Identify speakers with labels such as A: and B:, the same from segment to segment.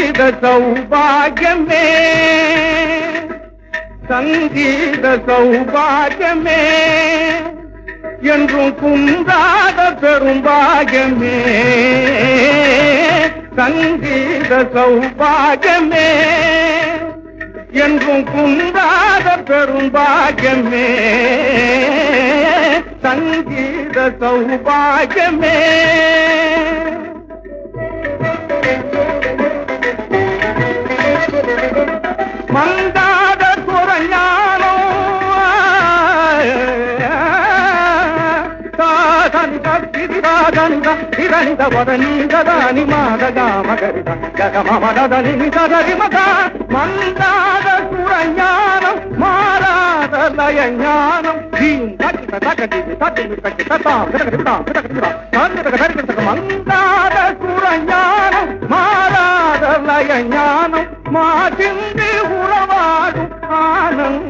A: சங்கீத சௌபாகமே சங்கீத சௌபாகமே என்றும் குந்தாத பெரும்பாகமே சங்கீத சௌபாகமே என்றும் குந்தாத பெரும்பாகமே சங்கீத சௌபாகமே Thank you. மந்தாத குரஞானோ திரணித வதனீததானி மாதகா மகரித ஜகமமதனி சதரி மந்தாத குரஞானம் மாறாத லயஞானம். ஞானம் தீம் தக்கித தக்கதி தத்தி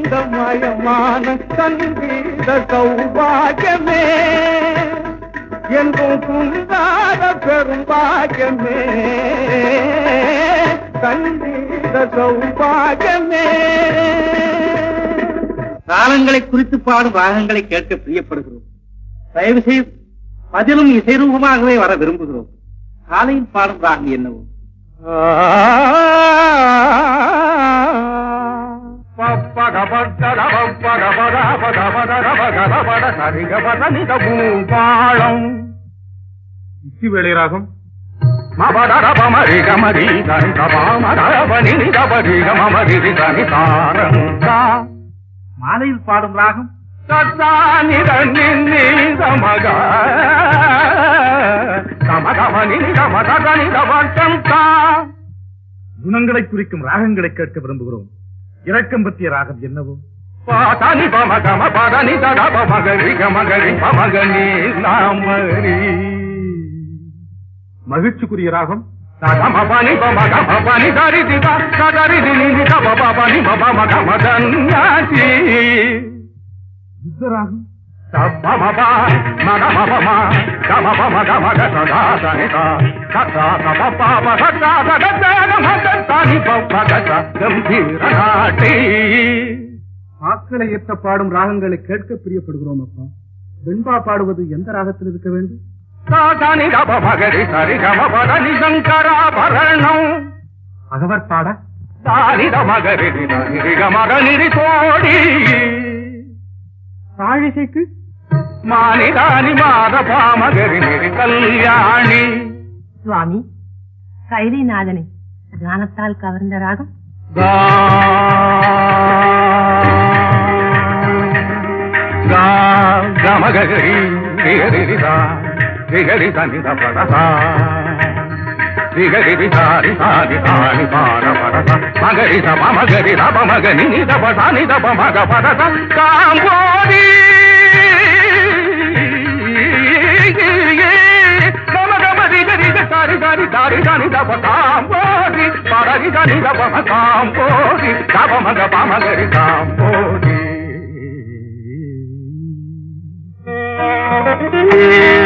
A: ஆனந்தமயமான சங்கீத சௌபாகியமே. என்றும் குந்தாத பெரும்பாகியமே. சங்கீத சௌபாகியமே.
B: தாளங்களை குறித்து பாடும் ராகங்களை கேட்க பிரியப்படுகிறோம். தயவு செய்து பதிலும் இசைரூபமாகவே வர விரும்புகிறோம். காலையில் பாடும் ராகம் என்னவோ?
A: பாழம்
C: இச்சி வேளை ராகம்
A: மபதரபமரி கமரி தனி தாரங்கா
B: மாலையில் பாடும் ராகம்
A: தத்தானித நின்னித மக கமகமனி கமதனி தவட்டம் கா
C: குணங்களை குறிக்கும் ராகங்களை கேட்க விரும்புகிறோம் இரக்கம் பற்றிய ராகம் என்னவோ
A: பாதனி பம கம பதனி தடப மகரி கமகரி பமகனி நாமரி
C: மகிழ்ச்சிக்குரிய ராகம்
A: கம பனி பம கம பனி தரி திதா கதரி தினி கம பனி மப மக மதன்யாசி
C: யுத்த ராகம் ஆக்களை ஏற்ற பாடும் ராகங்களை கேட்க பிரியப்படுகிறோம் அப்பா வெண்பா பாடுவது எந்த ராகத்தில் இருக்க வேண்டும்? அகவர் பாட? தாழிசைக்கு?
A: மானிதானி மாத பாமகரி கல்யாணி.
D: சுவாமி கைலிநாதனை கானத்தால் கவர்ந்த ராகம்.
A: గా గమగరి రిగరిదా రిగరిత నిద పడతా రిగరి సారి సారి సారి పాన పడత మగరి సమ మగరి రమ మగని నిద పట నిద మగ పడత కాంబోడి సారి సారి దారి దాని దప కాంబోడి పడరి దాని దప కాంబోడి దప మగ పమగరి కాంబోడి you.